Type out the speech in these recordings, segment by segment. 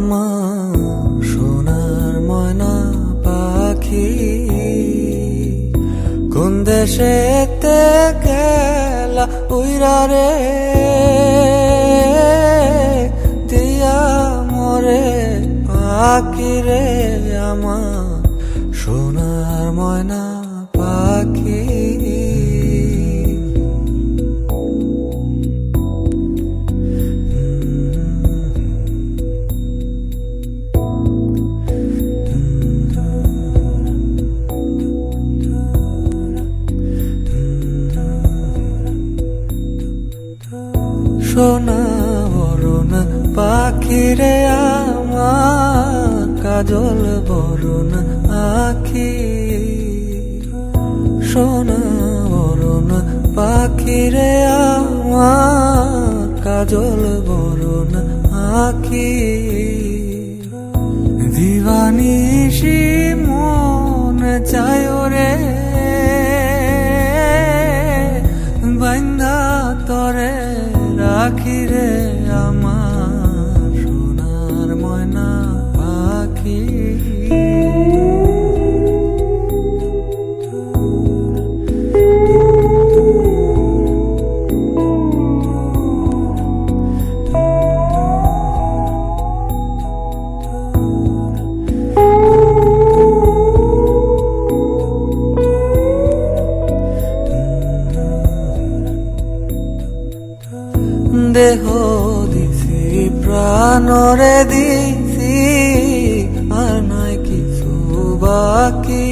আমার সোনার ময়না পাখি। কোন দেশে গেলা উইরা রে? দিয়া মরে পাখি রে আমার সোনার ময়না সোনা বরণ, পাখিরে আমার কাজল, বরণ, আখি। সোনা, বরণ, পাখিরে আমার কাজল, বরণ, আখি। দিবানিসি মন চায় রে দেহ দিছি, প্রাণরে দিছি, আর নাই কিছু বাকি।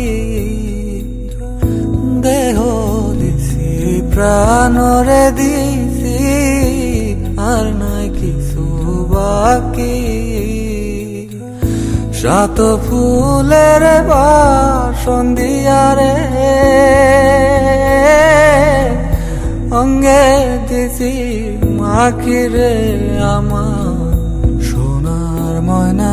দেহ দিছি, প্রাণরে দিছি, আর নাই কিছু বাকি। সাত ফুলের বাসন দিয়ারে অঙ্গে দিছি মাখিরে আমার সোনার ময়না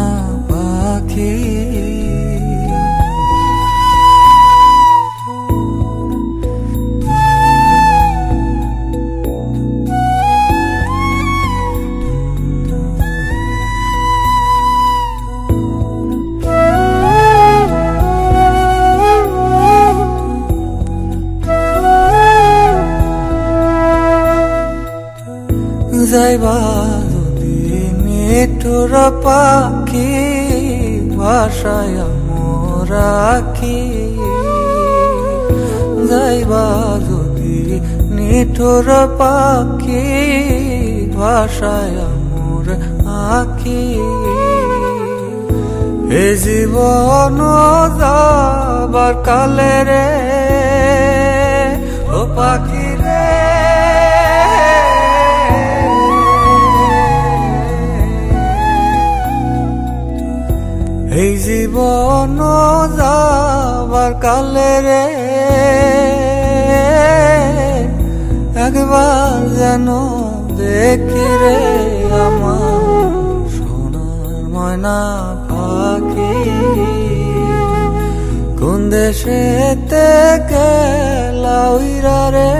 যাইবা যদি মিঠুর পাখি ভাষায় মোরাখি যাইবা যদি নিঠুর পাখি ভাষায় মোর আখি এ জীবন যাবার কালে রে, ও পাখি এই জীবন যাবার কালে রে, একবার যেন দেখি রে আমার সোনার ময়না পাখি। কোন দেশেতে গেলা রে?